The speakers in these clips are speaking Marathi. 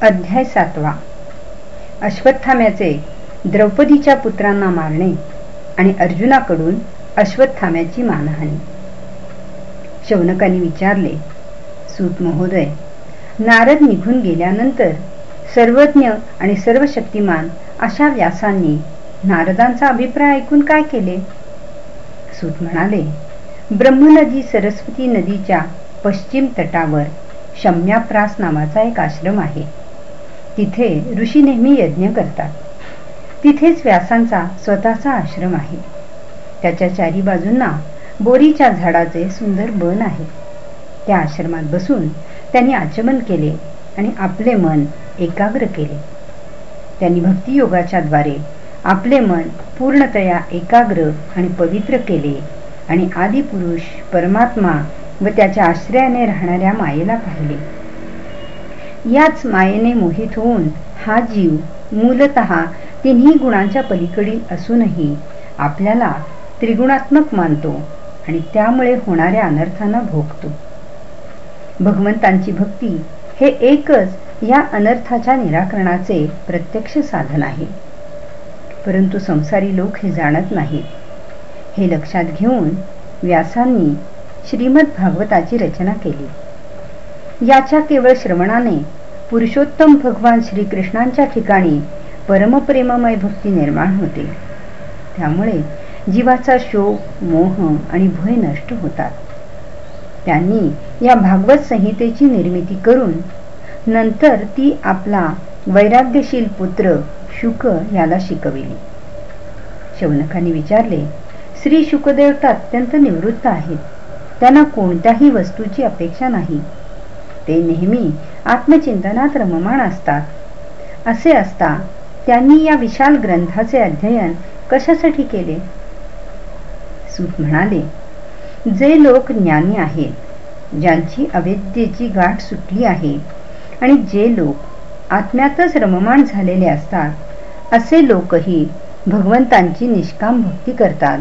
अध्याय सातवा. अश्वत्थाम्याचे द्रौपदीच्या पुत्रांना मारणे आणि अर्जुनाकडून अश्वत्थाम्याची मानहानी. शौनकाने विचारले सूत महोदय नारद निघून गेल्यानंतर सर्वज्ञ आणि सर्व शक्तिमान अशा व्यासांनी नारदांचा अभिप्राय ऐकून काय केले? सूत म्हणाले ब्रह्मनदी सरस्वती नदीच्या पश्चिम तटावर शम्याप्रास नावाचा एक आश्रम आहे. तिथे ऋषी नेहमी यज्ञ करतात. तिथेच व्यासांचा स्वतःचा आश्रम आहे. त्याच्या चारी बाजूंना बोरीच्या झाडाचे सुंदर बन आहे. त्या आश्रमात बसून त्यांनी आचमन केले आणि आपले मन एकाग्र केले. त्यांनी भक्तियोगाच्या द्वारे आपले मन पूर्णतया एकाग्र आणि पवित्र केले आणि आदिपुरुष परमात्मा व त्याच्या आश्रयाने राहणाऱ्या मायेला पाहिले. याच मायेने मोहित होऊन हा जीव मूलत तिन्ही गुणांच्या पलीकडील असूनही आपल्याला त्रिगुणात्मक मानतो आणि त्यामुळे होणाऱ्या अनर्थांना भोगतो. भगवंतांची भक्ती हे एकच या अनर्थाच्या निराकरणाचे प्रत्यक्ष साधन आहे. परंतु संसारी लोक हे जाणत नाहीत. हे लक्षात घेऊन व्यासांनी श्रीमद भागवताची रचना केली. याच्या केवळ श्रवणाने पुरुषोत्तम भगवान श्रीकृष्णांच्या ठिकाणी परमप्रेममय भक्ती निर्माण होते. त्यामुळे जीवाचा शोक मोह आणि भय नष्ट होतात. त्यांनी या भागवत संहितेची निर्मिती करून नंतर ती आपला वैराग्यशील पुत्र शुक याला शिकविली. शौनकाने विचारले श्री शुकदेव तर अत्यंत निवृत्त आहेत. त्यांना कोणत्याही वस्तूची अपेक्षा नाही. ते नेहमी आत्मचिंतनात रममाण असतात. असे असता त्यांनी या विशाल ग्रंथाचे अध्ययन कशासाठी केले? सूत म्हणाले जे लोक ज्ञानी आहेत ज्यांची अवेद्येची गाठ सुटली आहे आणि जे लोक आत्म्यातच रममाण झालेले असतात असे लोकही भगवंतांची निष्काम भक्ती करतात.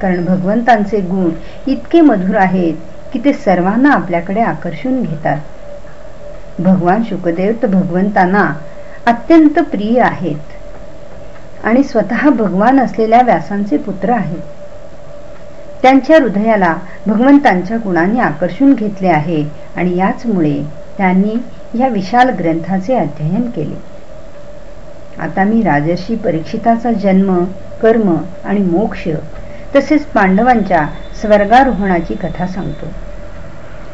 कारण भगवंतांचे गुण इतके मधुर आहेत की ते सर्वांना आपल्याकडे आकर्षून घेतात. भगवान शुकदेव तर भगवंतांना अत्यंत प्रिय आहेत. आणि स्वतः भगवान असलेल्या व्यासांचे पुत्र आहेत. त्यांच्या हृदयाला भगवंतांच्या गुणांनी आकर्षून घेतले आहे आणि याचमुळे त्यांनी या विशाल ग्रंथाचे अध्ययन केले. आता मी राजर्षी परीक्षिताचा जन्म कर्म आणि मोक्ष तसेच पांडवांच्या स्वर्गारोहणाची कथा सांगतो.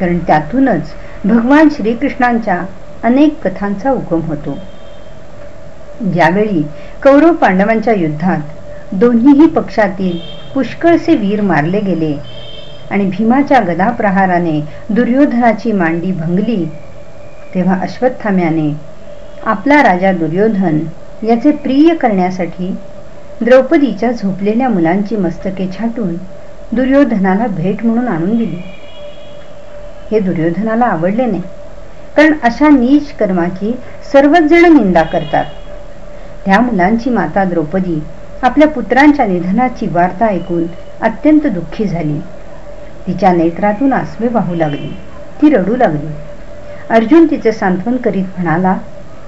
कारण त्यातूनच भगवान श्रीकृष्णांच्या अनेक कथांचा उगम होतो. ज्यावेळी कौरव पांडवांच्या युद्धात दोन्हीही पक्षातील पुष्कळसे वीर मारले गेले आणि भीमाच्या गदाप्रहाराने दुर्योधनाची मांडी भंगली तेव्हा अश्वत्थाम्याने आपला राजा दुर्योधन याचे प्रिय करण्यासाठी द्रौपदीच्या झोपलेल्या मुलांची मस्तके छाटून दुर्योधनाला भेट म्हणून आणून दिली. हे दुर्योधनाला आवडले नाही. कारण अशा नीच कर्माची सर्वच जण निंदा करतात. त्या मुलांची माता द्रौपदी आपल्या पुत्रांच्या निधनाची वार्ता ऐकून अत्यंत दुःखी झाली. तिच्या नेत्रातून आसवे वाहू लागली. ती रडू लागली. अर्जुन तिचे सांत्वन करीत म्हणाला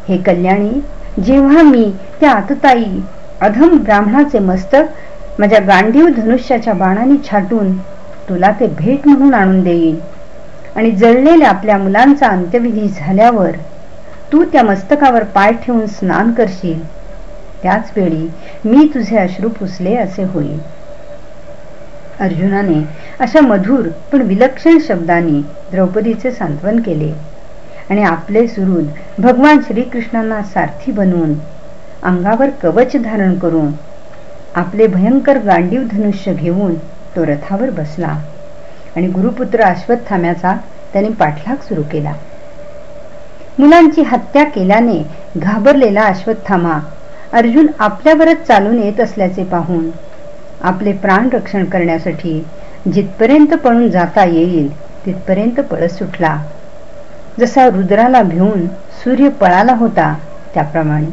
हे कल्याणी जेव्हा मी त्या आतताई अधम ब्राह्मणाचे मस्तक माझ्या गांडीव धनुष्याच्या बाणाने छाटून तुला ते भेट म्हणून आणून देईन. आणि जळलेल्या आपल्या मुलांचा अंत्यविधी झाल्यावर तू त्या मस्तकावर पाय ठेवून स्नान करशील. त्याच वेळी मी तुझे अश्रू पुसले असे होईल. अर्जुनाने अशा मधुर पण विलक्षण शब्दांनी द्रौपदीचे सांत्वन केले आणि आपले सुरूद भगवान श्रीकृष्णांना सारथी बनवून अंगावर कवच धारण करून आपले भयंकर गांडीव धनुष्य घेऊन तो रथावर बसला. आणि गुरुपुत्र अश्वत्थाम्याचा त्याने पाठलाग सुरू केला. मुलांची हत्या केल्याने घाबरलेला अश्वत्थामा अर्जुन आपल्यावरच चालून येत असल्याचे पाहून आपले प्राण रक्षण करण्यासाठी जिथपर्यंत पळून जाता येईल तिथपर्यंत पळस सुटला. जसा रुद्राला भिवून सूर्य पळाला होता त्याप्रमाणे.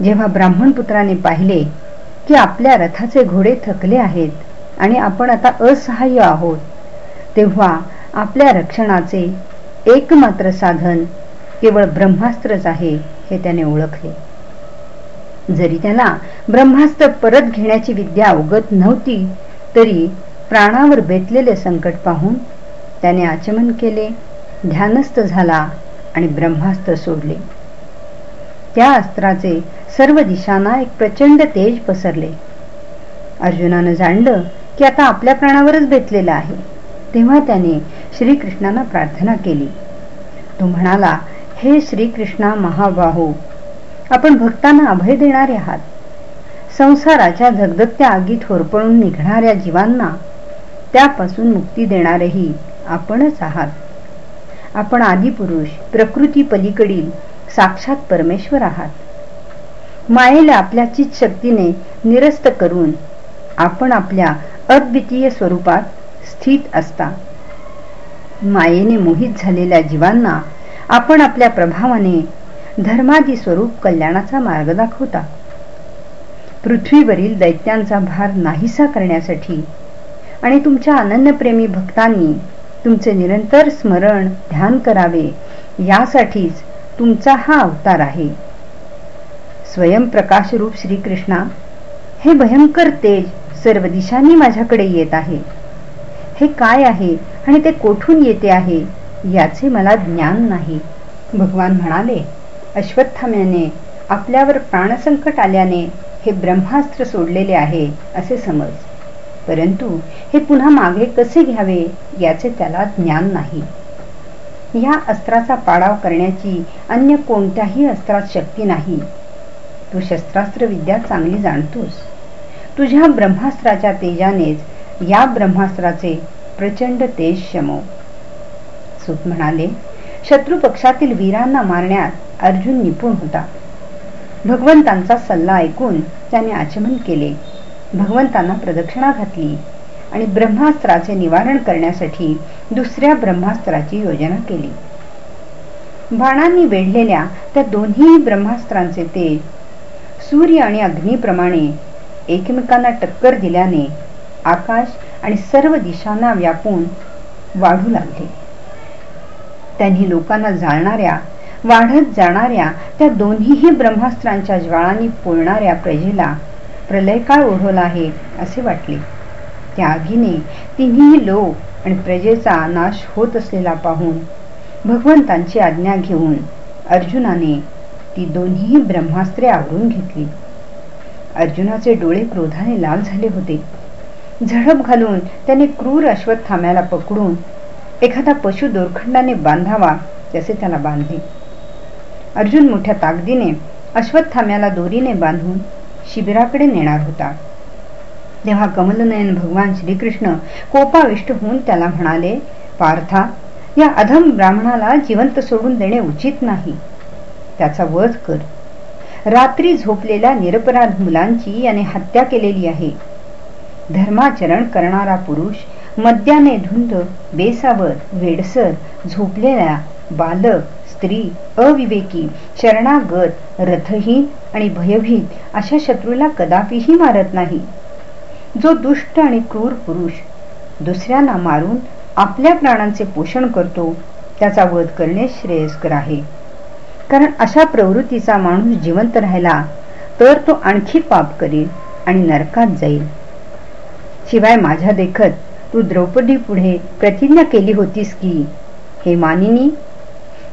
जेव्हा ब्राह्मण पुत्राने पाहिले की आपल्या रथाचे घोडे थकले आहेत आणि आपण आता असहाय्य आहोत. तेव्हा आपल्या रक्षणाचे एकमात्र साधन केवळ ब्रह्मास्त्रच आहे हे त्याने ओळखले. जरी त्याला ब्रह्मास्त्र परत घेण्याची विद्या अवगत नव्हती तरी प्राणावर बेतलेले संकट पाहून त्याने आचमन केले ध्यानस्थ झाला आणि ब्रह्मास्त्र सोडले. त्या अस्त्राचे सर्व दिशांना एक प्रचंड तेज पसरले. अर्जुनानं जाणलं की आता आपल्या प्राणावरच बेतलेला आहे. तेव्हा त्याने श्रीकृष्णांना प्रार्थना केली. तो म्हणाला हे श्रीकृष्णा महाबाहो आपण भक्तांना अभय देणारे आहात. संसाराच्या धगधगत्या आगीत होरपळून निघणाऱ्या जीवांना त्यापासून मुक्ती देणारेही आपणच आहात. आपण आदिपुरुष प्रकृती पलीकडील साक्षात परमेश्वर आहात. मायेला आपल्या चित शक्तीने निरस्त करून आपण आपल्या अद्वितीय स्वरूपात स्थित असता. मायेने मोहित झालेल्या जीवांना आपण आपल्या प्रभावाने धर्मादी स्वरूप कल्याणाचा मार्ग दाखवता. पृथ्वीवरील दैत्यांचा भार नाहीसा करण्यासाठी आणि तुमच्या अनन्यप्रेमी भक्तांनी तुमचे निरंतर स्मरण ध्यान करावे यासाठीच तुमचा हा अवतार आहे. स्वयंप्रकाश रूप श्रीकृष्णा हे भयंकर तेज सर्व दिशांनी माझ्याकडे येत आहे. हे काय आहे आणि ते कोठून येते आहे याचे मला ज्ञान नाही. भगवान म्हणाले अश्वत्थाम्याने आपल्यावर प्राणसंकट आल्याने हे ब्रह्मास्त्र सोडलेले आहे असे समज. परंतु हे पुन्हा मागे कसे घ्यावे याचे त्याला ज्ञान नाही. या अस्त्राचा पाडाव करण्याची अन्य कोणत्याही अस्त्रात शक्ती नाही. तू शस्त्रास्त्र विद्या चांगली जाणतोस. तुझ्या ब्रह्मास्त्राच्या तेजानेच या ब्रह्मास्त्राचे प्रचंड तेज शमव सुत म्हणाले शत्रू पक्षातील वीरांना मारण्यात अर्जुन निपुण होता. भगवंतांचा सल्ला ऐकून त्याने आचमन केले. भगवंतांना प्रदक्षिणा घातली आणि ब्रह्मास्त्राचे निवारण करण्यासाठी दुसऱ्या ब्रह्मास्त्राची योजना केली. बाणांनी वेढलेल्या त्या दोन्ही ब्रह्मास्त्रांचे तेज सूर्य आणि अग्नीप्रमाणे एकमेकांना टक्कर दिल्याने आकाश आणि सर्व दिशांना व्यापून वाढू लागले. त्यांनी लोकांना जाळणाऱ्या वाढत जाणाऱ्या त्या दोन्हीही ब्रह्मास्त्रांच्या ज्वाळांनी पोळणाऱ्या प्रजेला प्रलयकाळ ओढवला आहे असे वाटले. त्या आगीने तिन्ही लोक आणि प्रजेचा नाश होत असलेला पाहून भगवंतांची आज्ञा घेऊन अर्जुनाने ती दोन्ही ब्रह्मास्त्रे आवरून घेतली. अर्जुनाचे डोळे क्रोधाने लाल झाले होते. झडप घालून त्याने क्रूर अश्वत्थाम्याला पकडून एखादा पशु दोरखंडाने बांधावा त्याचे त्याला बांधले. अर्जुन मोठ्या ताकदीने अश्वत्थाम्याला दोरीने बांधून शिबिराकडे नेणार होता. तेव्हा कमलनयन भगवान श्रीकृष्ण कोपाविष्ट होऊन त्याला म्हणाले पार्था या अधम ब्राह्मणाला जिवंत सोडून देणे उचित नाही. त्याचा वध कर. रात्री झोपलेल्या निरपराध मुलांची याने हत्या केलेली आहे. धर्माचरण करणारा पुरुष मद्याने धुंद बेसावर वेडसर झोपलेल्या बालक स्त्री अविवेकी शरणागत रथहीन आणि भयभीत अशा शत्रूला कदापिही मारत नाही. जो दुष्ट आणि क्रूर पुरुष दुसऱ्यांना मारून आपल्या प्राणांचे पोषण करतो त्याचा वध करणे श्रेयस्कर आहे. कारण अशा प्रवृत्तीचा माणूस जिवंत राहिला तर तो आणखी पाप करील आणि नरकात जाईल. शिवाय माझ्या देखत तू द्रौपदी पुढे प्रतिज्ञा केली होतीस की हे मानिनी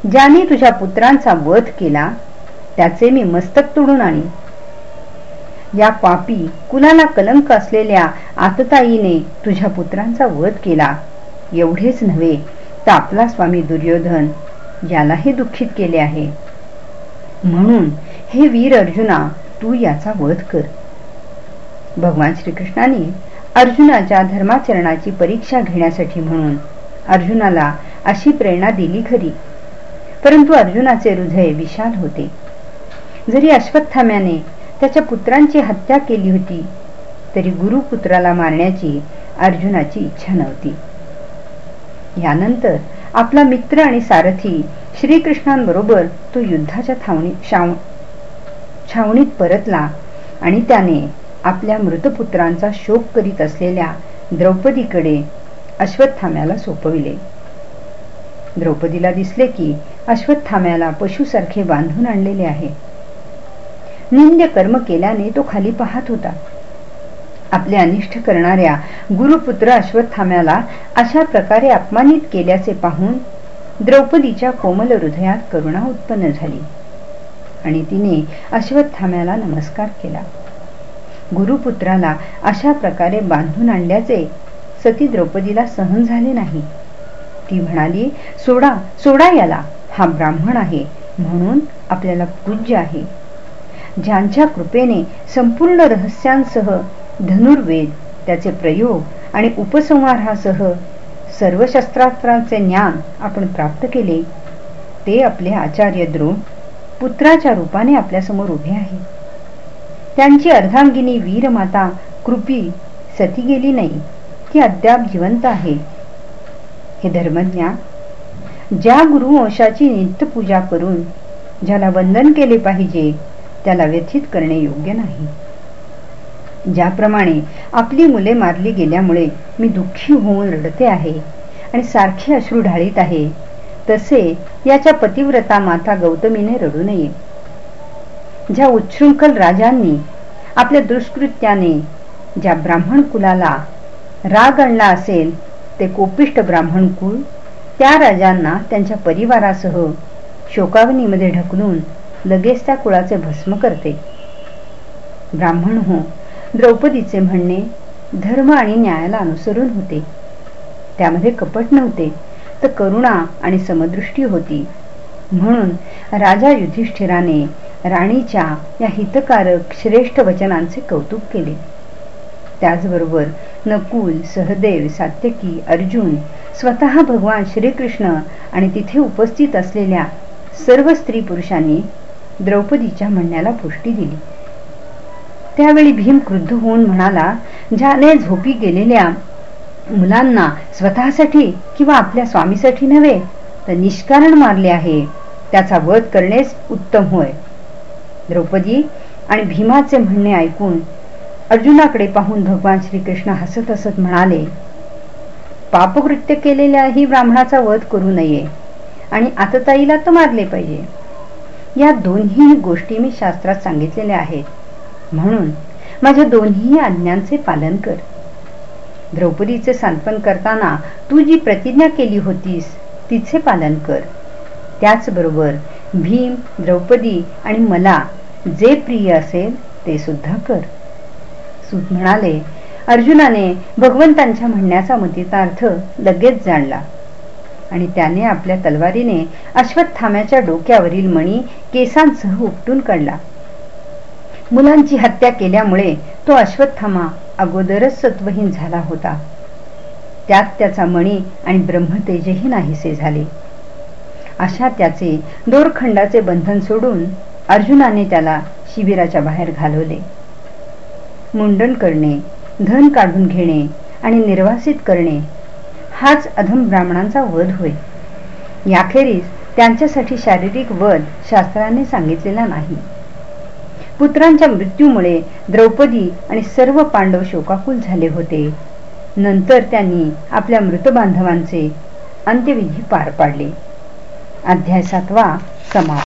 ज्याने तुझ्या पुत्रांचा वध केला त्याचे मी मस्तक तोडून आणि या पापी कुणाला कलंक असलेल्या आतताईने तुझ्या पुत्रांचा वध केला. एवढेच नव्हे तर आपला स्वामी दुर्योधन यालाही दुःखित केले आहे. म्हणून हे वीर अर्जुना तू याचा वध कर. भगवान श्रीकृष्णाने अर्जुनाच्या धर्माचरणाची परीक्षा घेण्यासाठी म्हणून अर्जुनाला अशी प्रेरणा दिली खरी. परंतु अर्जुनाचे हृदय विशाल होते. जरी अश्वत्थाम्याने त्याच्या पुत्रांची हत्या केली होती तरी गुरुपुत्राला मारण्याची अर्जुनाची इच्छा नव्हती. यानंतर आपला मित्र आणि सारथी श्रीकृष्णांबरोबर तो युद्धाच्या थावणी छावणीत परतला आणि त्याने आपल्या मृतपुत्रांचा शोक करीत असलेल्या द्रौपदीकडे अश्वत्थाम्याला सोपविले. द्रौपदीला दिसले की अश्वत्थाम्याला पशुसारखे बांधून आणलेले आहे. निंद्य कर्म केल्याने तो खाली पाहत होता. आपले अनिष्ट करणाऱ्या गुरुपुत्र अश्वत्थाम्याला अशा प्रकारे अपमानित केल्याचे पाहून द्रौपदीच्या कोमल हृदयात करुणा उत्पन्न झाली. आणि तिने अश्वत्थाम्याला नमस्कार केला. गुरुपुत्राला अशा प्रकारे बांधून आणल्याचे सती द्रौपदीला सहन झाले नाही. ती म्हणाली सोडा सोडा याला. हा ब्राह्मण आहे म्हणून आपल्याला पूज्य आहे. ज्यांच्या कृपेने संपूर्ण रहस्यांसह धनुर्वेद त्याचे प्रयोग आणि उपसंहारासह सर्व शस्त्रास्त्रांचे ज्ञान आपण प्राप्त केले ते आपले आचार्य द्रोण पुत्राच्या रूपाने आपल्यासमोर उभे आहे. त्यांची अर्धांगिनी वीरमाता कृपी सती गेली नाही ती अद्याप जिवंत आहे. हे धर्मज्ञा ज्या गुरुवंशाची नित्यपूजा करून ज्याला वंदन केले पाहिजे त्याला व्यथित करणे योग्य नाही. ज्याप्रमाणे आपली मुले मारली गेल्यामुळे मी दुःखी होऊन रडते आहे आणि सारखे अश्रू ढाळीत आहे. तसे याच्या पतिव्रता माता गौतमीने रडू नये. ज्या उच्छृंखल राजांनी आपल्या दुष्कृत्याने ज्या ब्राह्मण कुलाला राग आणला असेल ते कोपिष्ट ब्राह्मण कुल त्या राजांना त्यांच्या परिवारासह शोकावनीमध्ये ढकलून लगेच त्या कुळाचे भस्म करते. ब्राह्मण हो द्रौपदीचे म्हणणे धर्म आणि न्यायाला अनुसरून होते. त्यामध्ये कपट नव्हते तर करुणा आणि समदृष्टी होती. म्हणून राजा युधिष्ठिराने राणीच्या या हितकारक श्रेष्ठ वचनांचे कौतुक केले. त्याचबरोबर नकुल सहदेव सात्यकी अर्जुन स्वतः भगवान श्रीकृष्ण आणि तिथे उपस्थित असलेल्या सर्व स्त्री पुरुषांनी द्रौपदीच्या म्हणण्याला पुष्टी दिली. त्यावेळी भीम क्रुद्ध होऊन म्हणाला ज्याने झोपी गेलेल्या मुलांना स्वतःसाठी किंवा आपल्या स्वामीसाठी नव्हे तर निष्कारण मारले आहे. त्याचा वध करणेच उत्तम होय. द्रौपदी आणि भीमाचे म्हणणे ऐकून अर्जुनाकडे पाहून भगवान श्रीकृष्ण हसत हसत म्हणाले पापकृत्य केलेल्याही ब्राह्मणाचा वध करू नये आणि आतताईला तर मारले पाहिजे. या दोन्ही गोष्टी मी शास्त्रात सांगितलेल्या आहेत. म्हणून माझ्या दोन्ही आज्ञांचे पालन कर. द्रौपदीचे सांत्वन करताना तू जी प्रतिज्ञा केली होतीस तिचे पालन कर. त्याचबरोबर भीम द्रौपदी आणि मला जे प्रिय असेल ते सुद्धा कर. सूत म्हणाले अर्जुनाने भगवंतांच्या म्हणण्याचा मतितार्थ लगेच जाणला आणि त्याने आपल्या तलवारीने अश्वत्थाम्याच्या डोक्यावरील मणी केसांसह उपटून काढला. मुलांची हत्या केल्यामुळे तो अश्वत्थामा अगोदरच सत्वहीन झाला होता. त्यात त्याचा मणी आणि ब्रह्मतेजही नाहीसे झाले. अशा त्याचे दोरखंडाचे बंधन सोडून अर्जुनाने त्याला शिबिराच्या बाहेर घालवले. मुंडन करणे धन काढून घेणे आणि निर्वासित करणे हाच अधम ब्राह्मणांचा वध होय. याखेरीज त्यांच्यासाठी शारीरिक वध शास्त्राने सांगितलेला नाही. पुत्रांच्या मृत्यूमुळे द्रौपदी आणि सर्व पांडव शोकाकुल झाले होते. नंतर त्यांनी आपल्या मृत बांधवांचे अंत्यविधी पार पाडले. अध्याय सातवा समाप्त.